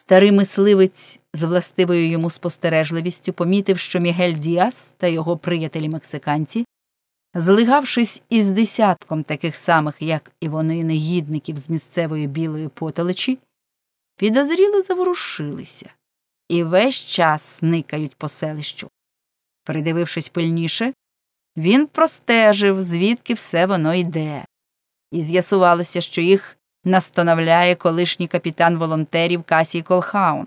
Старий мисливець з властивою йому спостережливістю помітив, що Мігель Діас та його приятелі мексиканці, злигавшись із десятком таких самих, як і вони, негідників з місцевої білої потолочі, підозріло заворушилися і весь час сникають по селищу. Придивившись пильніше, він простежив, звідки все воно йде, і з'ясувалося, що їх настановляє колишній капітан волонтерів Касій Колхаун.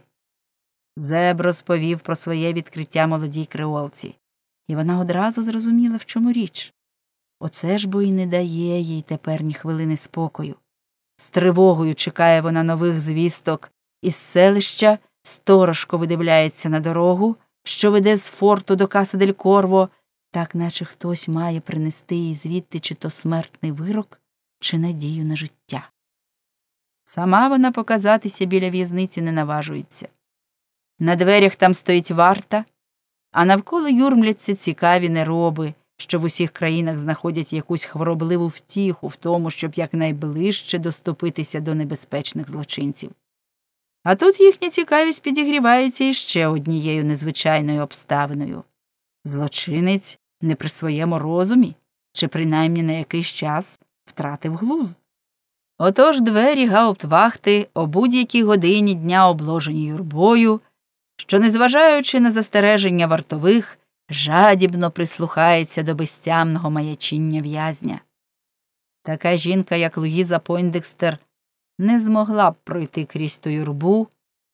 Зеб розповів про своє відкриття молодій креолці, і вона одразу зрозуміла, в чому річ. Оце ж бо і не дає їй тепер ні хвилини спокою. З тривогою чекає вона нових звісток, із селища сторожко видивляється на дорогу, що веде з форту до Каса дель Корво, так наче хтось має принести їй звідти чи то смертний вирок, чи надію на життя. Сама вона показатися біля в'язниці не наважується. На дверях там стоїть варта, а навколо юрмляться цікаві нероби, що в усіх країнах знаходять якусь хворобливу втіху в тому, щоб якнайближче доступитися до небезпечних злочинців. А тут їхня цікавість підігрівається іще однією незвичайною обставиною злочинець не при своєму розумі, чи принаймні на якийсь час втратив глузд. Отож двері гауптвахти о будь-якій годині дня обложені юрбою, що, незважаючи на застереження вартових, жадібно прислухається до безтямного маячіння в'язня. Така жінка, як Луїза Пойндекстер, не змогла б пройти крізь ту юрбу,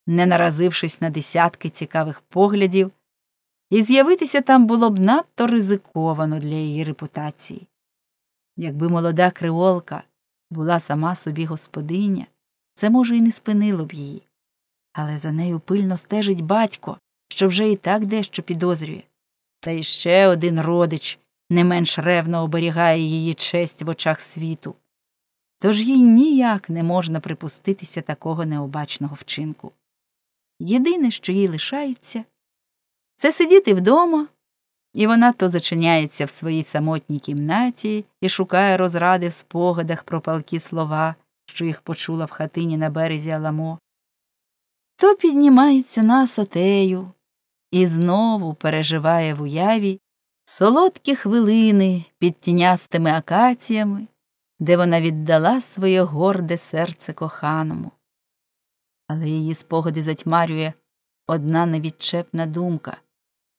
не наразившись на десятки цікавих поглядів, і з'явитися там було б надто ризиковано для її репутації. Якби молода креолка була сама собі господиня, це, може, і не спинило б її. Але за нею пильно стежить батько, що вже і так дещо підозрює. Та іще один родич не менш ревно оберігає її честь в очах світу. Тож їй ніяк не можна припуститися такого необачного вчинку. Єдине, що їй лишається, це сидіти вдома, і вона то зачиняється в своїй самотній кімнаті і шукає розради в спогадах про палкі слова, що їх почула в хатині на березі Аламо, то піднімається на сотею і знову переживає в уяві солодкі хвилини під тінястими акаціями, де вона віддала своє горде серце коханому. Але її спогади затьмарює одна невідчепна думка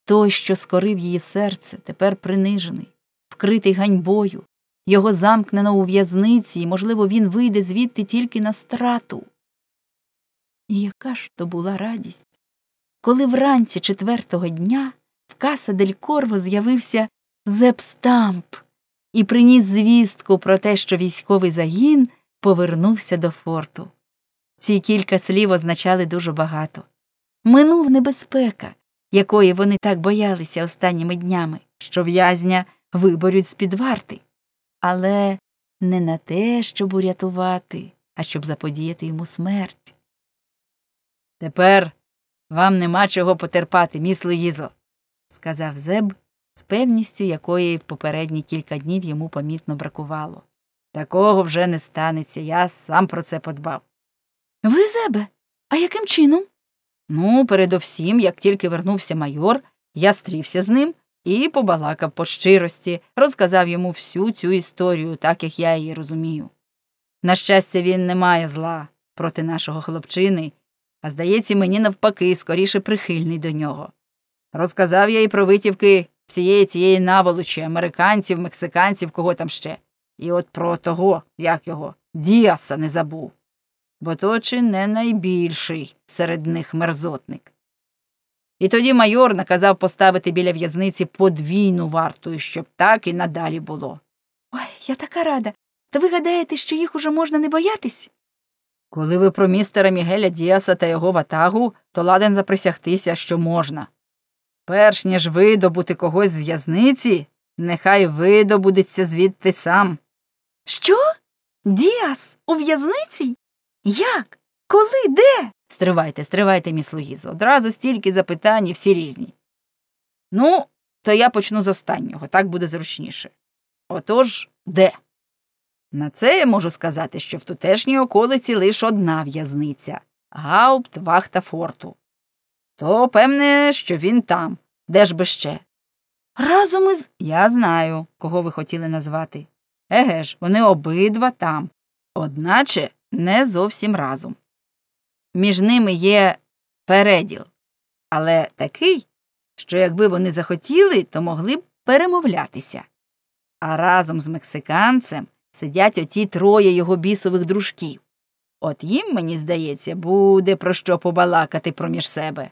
той, що скорив її серце, тепер принижений, вкритий ганьбою, його замкнено у в'язниці, і, можливо, він вийде звідти тільки на страту. І яка ж то була радість, коли вранці четвертого дня в каса дель Корво з'явився Зепстамп і приніс звістку про те, що військовий загін повернувся до форту. Ці кілька слів означали дуже багато. Минув небезпека, якої вони так боялися останніми днями, що в'язня виборють з під варти. Але не на те, щоб урятувати, а щоб заподіяти йому смерть. Тепер вам нема чого потерпати, міс Луїзо, сказав Зеб з певністю, якої в попередні кілька днів йому помітно бракувало. Такого вже не станеться, я сам про це подбав. Ви, Зебе, а яким чином? Ну, передовсім, як тільки вернувся майор, я стрівся з ним і побалакав по щирості, розказав йому всю цю історію, так як я її розумію. На щастя, він не має зла проти нашого хлопчини, а здається, мені навпаки, скоріше прихильний до нього. Розказав я і про витівки всієї цієї наволочі, американців, мексиканців, кого там ще. І от про того, як його, Діаса не забув бо то чи не найбільший серед них мерзотник. І тоді майор наказав поставити біля в'язниці подвійну варту, щоб так і надалі було. Ой, я така рада. То ви гадаєте, що їх уже можна не боятись? Коли ви про містера Мігеля Діаса та його ватагу, то ладен заприсягтися, що можна. Перш ніж видобути когось з в'язниці, нехай видобудеться звідти сам. Що? Діас у в'язниці? Як? Коли? Де? Стривайте, стривайте, міс Луїзо. Одразу стільки запитань і всі різні. Ну, то я почну з останнього, так буде зручніше. Отож, де? На це я можу сказати, що в тутешній околиці лише одна в'язниця, гауптвахта форту. То певне, що він там. Де ж би ще? Разом із. Я знаю, кого ви хотіли назвати. Еге ж, вони обидва там, одначе не зовсім разом. Між ними є переділ, але такий, що якби вони захотіли, то могли б перемовлятися. А разом з мексиканцем сидять оті троє його бісових дружків. От їм, мені здається, буде про що побалакати проміж себе.